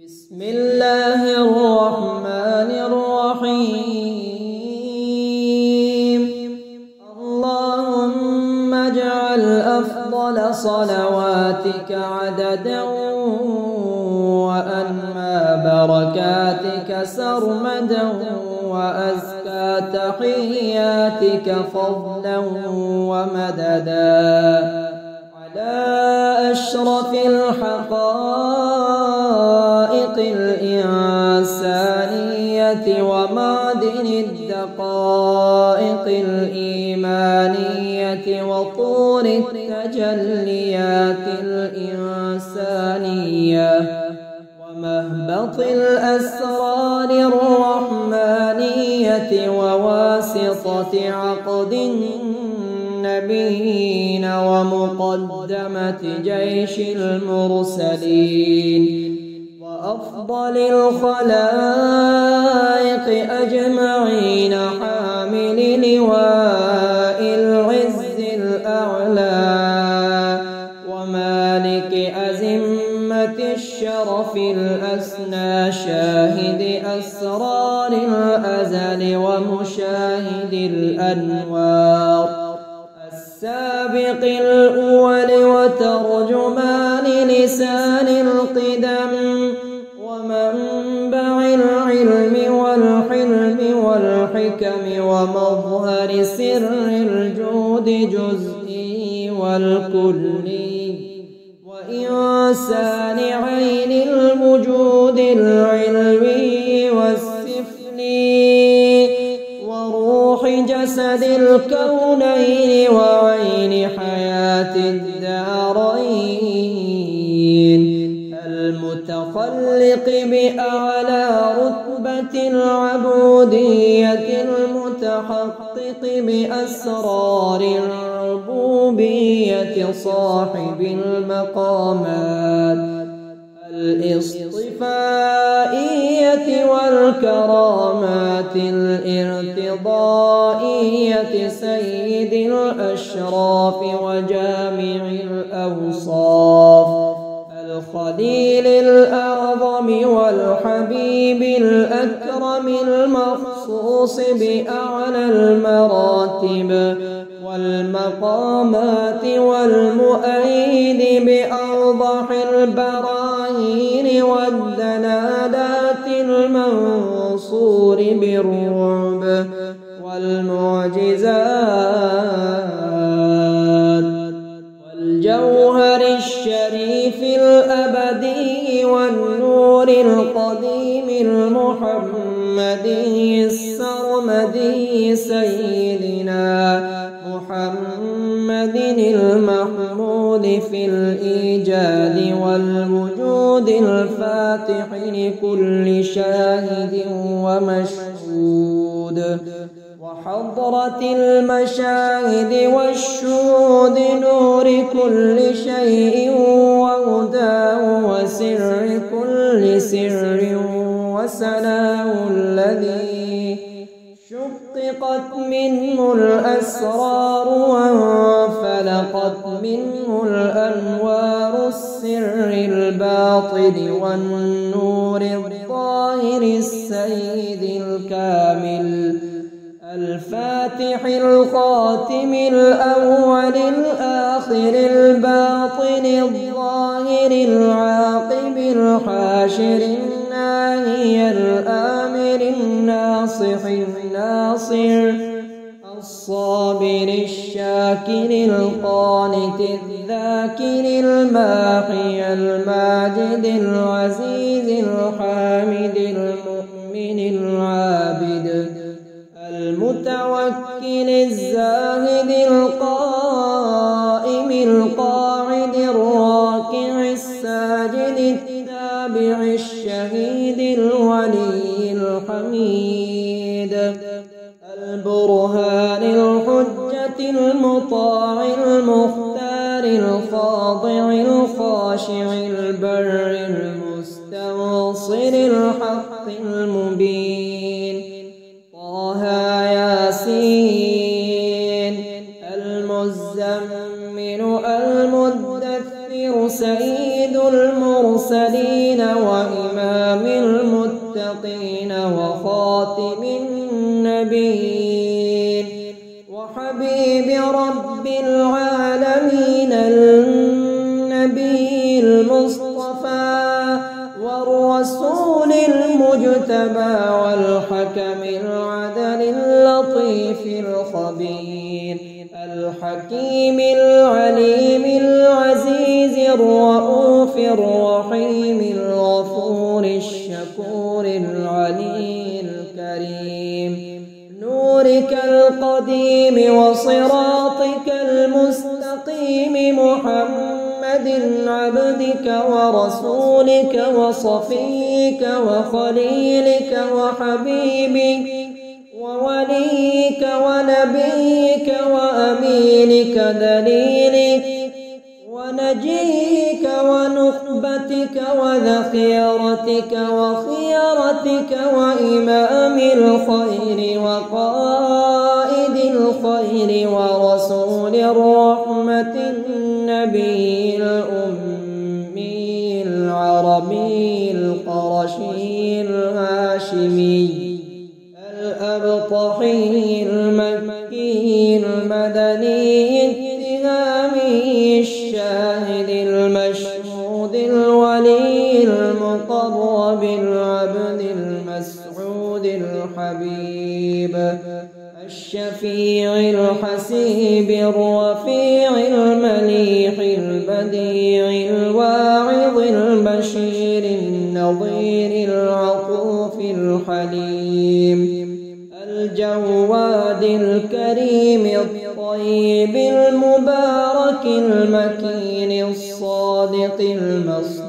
بسم الله الرحمن الرحيم. اللهم اجعل أفضل صلواتك عددا وأنمى بركاتك سرمدا وأزكى تحياتك فضلا ومددا. على أشرف الحقائق ومعدن الدقائق الإيمانية وطور التجليات الإنسانية ومهبط الأسرار الرحمانية وواسطة عقد النبيين ومقدمة جيش المرسلين وأفضل الخلائق أجمعين حامل لواء العز الأعلى ومالك أزمة الشرف الأسنى شاهد أسرار الأزل ومشاهد الأنوار السابق الأول وترجمان لسان القدم والحكم ومظهر سر الجود جزئي والكلي وإنسان عين الوجود العلمي والسفلي وروح جسد الكونين وعين حياة الدارين المتخلق بأعلى العبودية المتحقق بأسرار الربوبية صاحب المقامات الإصطفائية والكرامات الإرتضائية سيد الأشراف وجامع الأوصاف الخليل الأعظم والحبيب الأكرم المخصوص بأعلى المراتب والمقامات والمؤيد بأوضح البراهين والدلالات المنصور بالرعب الفاتح لكل شاهد ومشهود. وحضرة المشاهد والشهود نور كل شيء وهداه وسر كل سر وسلام الذي شققت منه الأسرار وانفلقت منه الأنوار السر الباطن والنور الظاهر السيد الكامل الفاتح الخاتم الأول الآخر الباطن الظاهر العاقب الحاشر الناهي الآمر الناصح الناصر الصابر الشاكر القانت الذاكر الماحي الماجد العزيز الحامد المؤمن العابد المتوكل الزاهد القائم القاعد الراكع الساجد التابع الشهيد الولي الحميد البرهان الحجة المطاع المختار الخاضع الخاشع البر المستنصر الحق المبين طه ياسين المزمل المدثر سيد المرسلين وإمام إمام المتقين وخاتم المجتبى والحكم العدل اللطيف الخبير الحكيم العليم العزيز الرؤوف الرحيم الغفور الشكور العلي الكريم. نورك القديم وصراطك المستقيم محمد عبدك ورسولك وصفيك وخليلك ووليك ونبيك وأمينك دليلك ونجيك ونخبتك وذخيرتك وخيرتك وإمام الخير وقائد الخير ورسول الرحمة الولي المقرب العبد المسعود الحبيب الشفيع الحسيب الرفيع المليح البديع الواعظ البشير النظير العطوف الحليم الجواد الكريم الطيب المبارك المكين الصادق المصدوق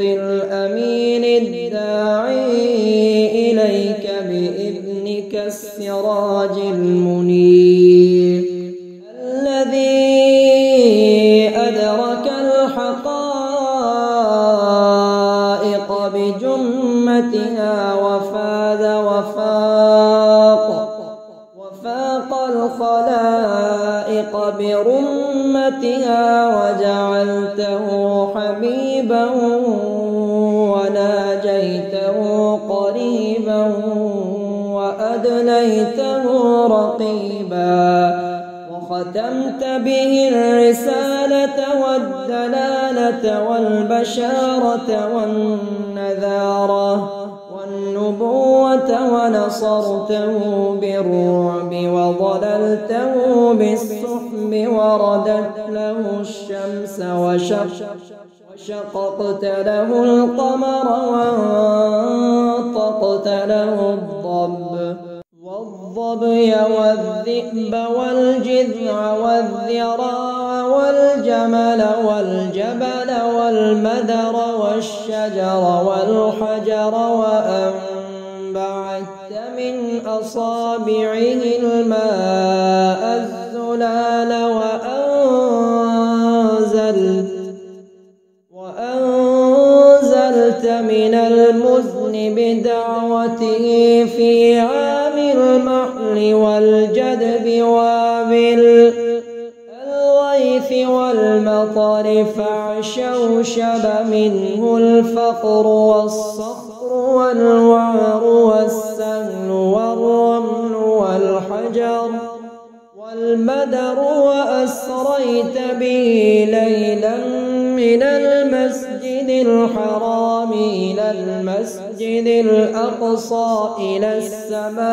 الأمين الداعي إليك بإذنك السراج. رقيبا وختمت به الرسالة والدلالة والبشارة والنذارة والنبوة ونصرته بالرعب وضللته بالسحب وردت له الشمس وشق وشققت له القمر وانطقت له والظبي والذئب والجذع والذراع والجمل والجبل والمدر والشجر والحجر وأنبعت من أصابعه الماء الزلال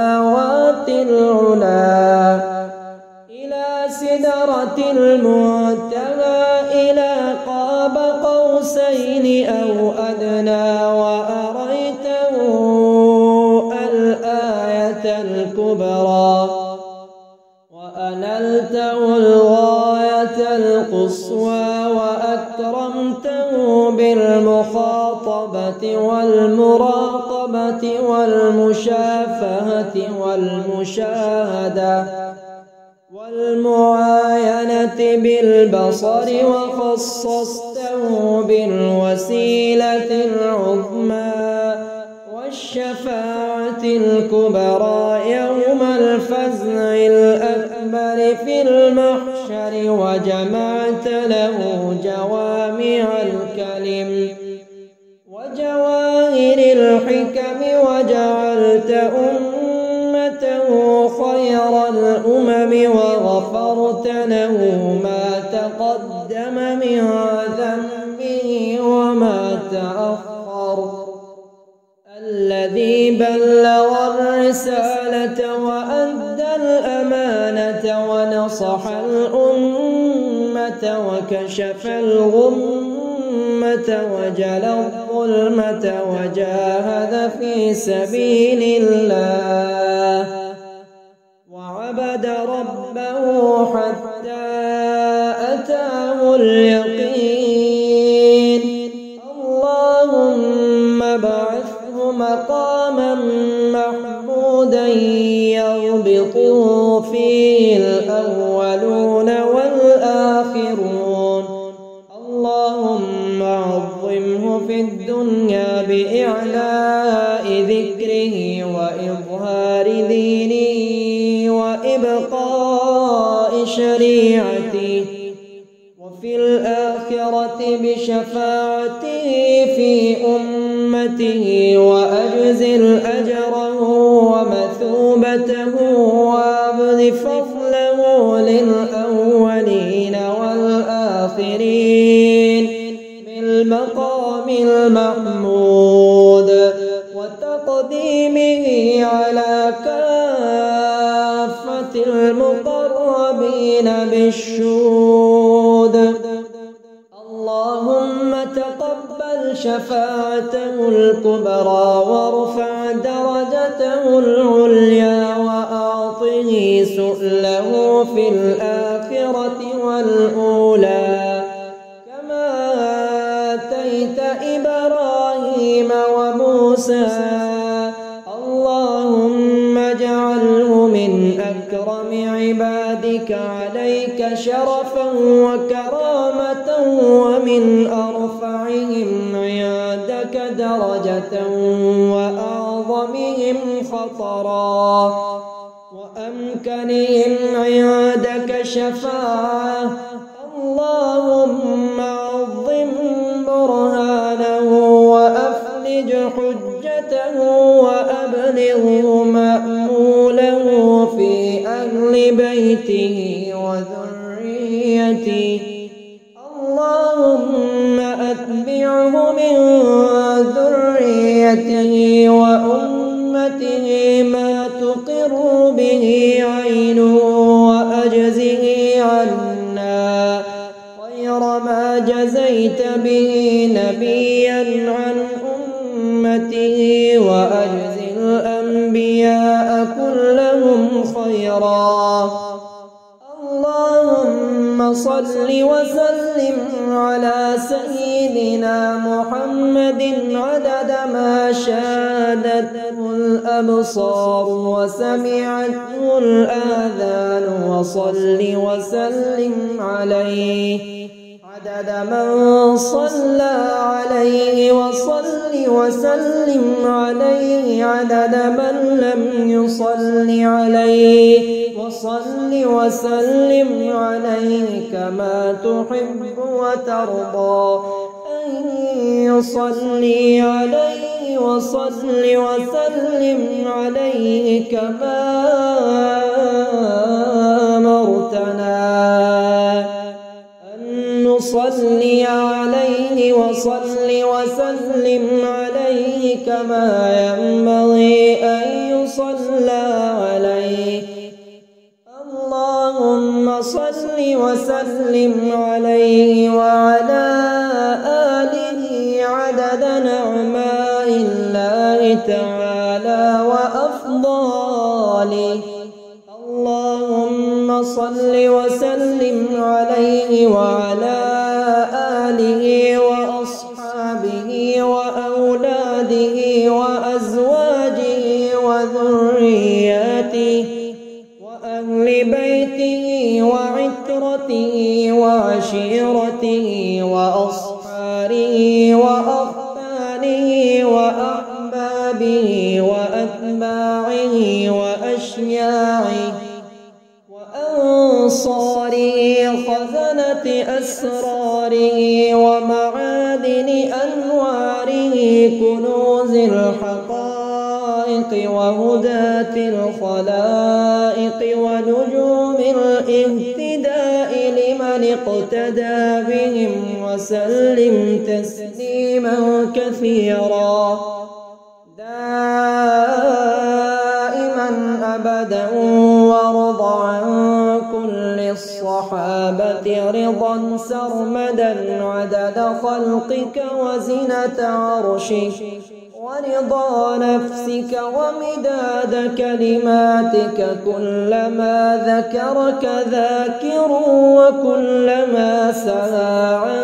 السماوات العلا إلى سدرة المنتهى إلى قاب قوسين أو أدنى وأريته الآية الكبرى. وأنلته الغاية القصوى وأكرمته بالمخاطبة والمراقبة. والمشافهة والمشاهدة والمعاينة بالبصر وخصصته بالوسيلة العظمى والشفاعة الكبرى يوم الفزع الأكبر في المحشر وجمعت له جوامع الأمم وغفرت له ما تقدم من ذنبه وما تأخر. الذي بلغ الرسالة وأدى الأمانة ونصح الأمة وكشف الغمة وجلى الظلمة وجاهد في سبيل الله. حتى أتاه اليقين. اللهم بعثه مقاما محمودا يربط فيه الأولون والآخرون. اللهم عظمه في الدنيا بإعلاء ذكره وإظهار دينه وإبقاء شريعته وفي الآخرة بشفاعته في أمته وأجزل أجره بالشهود اللهم تقبل شفاعته الكبرى وارفع درجته العليا وأعطه سؤله في الآخرة والأولى. كما آتيت إبراهيم وموسى. اللهم اجعله من أكرم عبادك عليك شرفا وكرامة ومن أرفعهم عندك درجة وأعظمهم خطرا وأمكنهم عندك شفاعة. اللهم عظم برهانه وأفلج حجته وأبلغه مأموله في أهل بيته. وذريته اللهم أتبعه من ذريته وأمته ما تقر به عينه وأجزه عنا خير ما جزيت به نبيا عن أمته وأجز الأنبياء كلهم خيرا. اللهم صل وسلم على سيدنا محمد عدد ما شاهدته الأبصار وسمعته الآذان وصل وسلم عليه. عدد من صلى عليه وصل وسلم عليه عدد من لم يصل عليه وصل وسلم عليه كما تحب وترضى. أن يصلي عليه وصل وسلم عليه كما أمرتنا. نصلي عليه وصل وسلم عليه كما ينبغي أن يصلى عليه. اللهم صل وسلم عليه وعلى آله عدد نعماء الله تعالى وأفضاله. اللهم صل وسلم عليه وعلى خزنة أسراره ومعادن أنواره كنوز الحقائق وهداة الخلائق ونجوم الاهتداء لمن اقتدى بهم وسلم تسليما كثيرا. الصحابة رضا سرمدا عدد خلقك وزنة عرشك ورضا نفسك ومداد كلماتك كلما ذكرك ذاكر وكلما سهى عن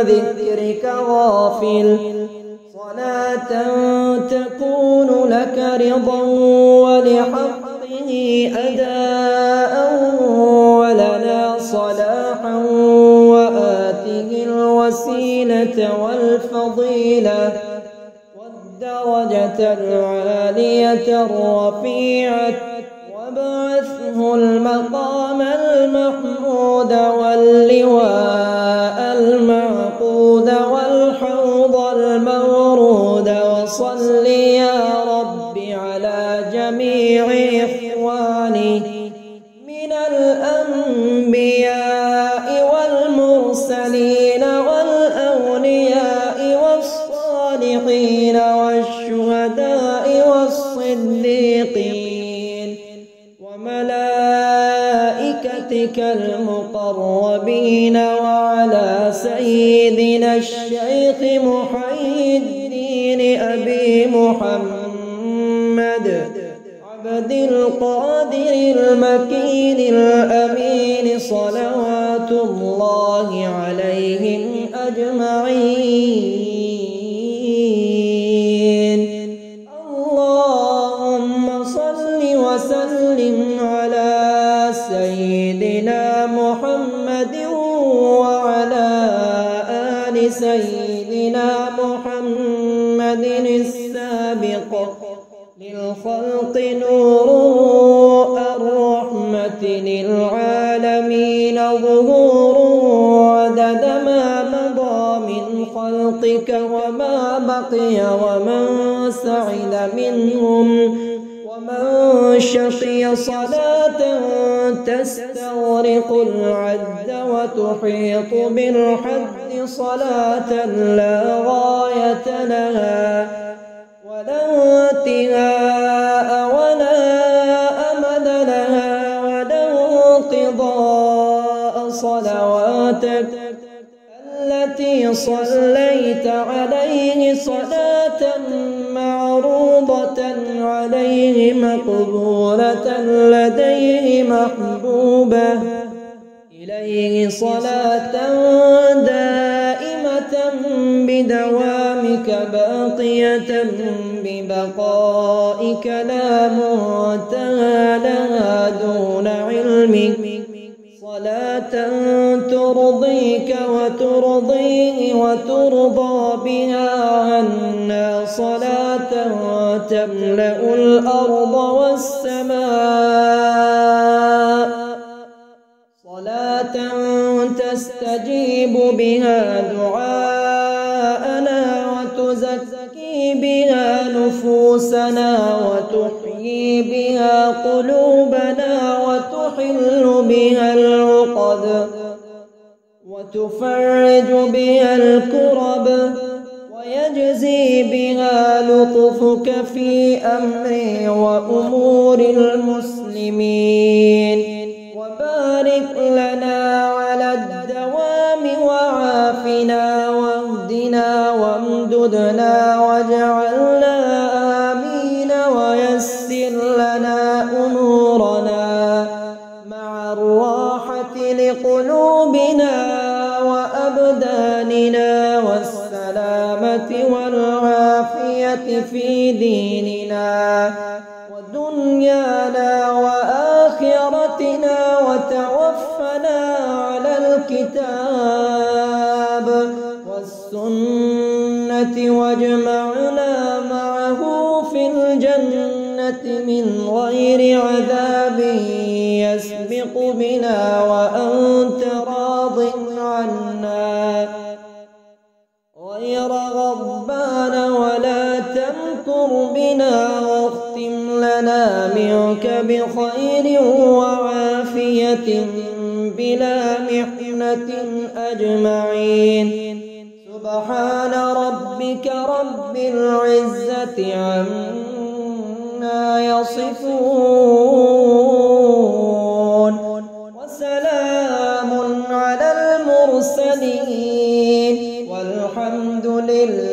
ذكرك غافل. صلاة تكون لك رضا ولحقه أداء والفضيلة والدرجة العالية الرفيعة وابعثه المقام المحمود واللواء. القادر المكين الأمين صلوات الله عليهم أجمعين. اللهم صل وسلم على سيدنا محمد وعلى آل سيدنا بقي ومن سعد منهم ومن شقي صلاة تستغرق العد وتحيط بالحد صلاة لا غاية لها ولا انتهاء. صليت عليه صلاة معروضة عليه مقبولة لديه محبوبة. إليه صلاة دائمة بدوامك باقية ببقائك لا منتهى لها دون علمك. صلاة ترضيك وترضيه وترضى بها عنا صلاة تملأ الأرض والسماء. صلاة تستجيب بها دعاءنا وتزكي بها نفوسنا وتحيي بها قلوبنا وتحل بها العقد. وتفرج بها الكرب ويجزي بها لطفك في أمري وأمور المسلمين. وبارك لنا على الدوام وعافنا واهدنا وامددنا واجعلنا في ديننا ودنيانا وآخرتنا وتوفنا على الكتاب والسنة واجمعنا معه في الجنة من غير عذاب يسبق بنا بخير وعافية بلا محنة أجمعين. سبحان ربك رب العزة عما يصفون. وسلام على المرسلين. والحمد لله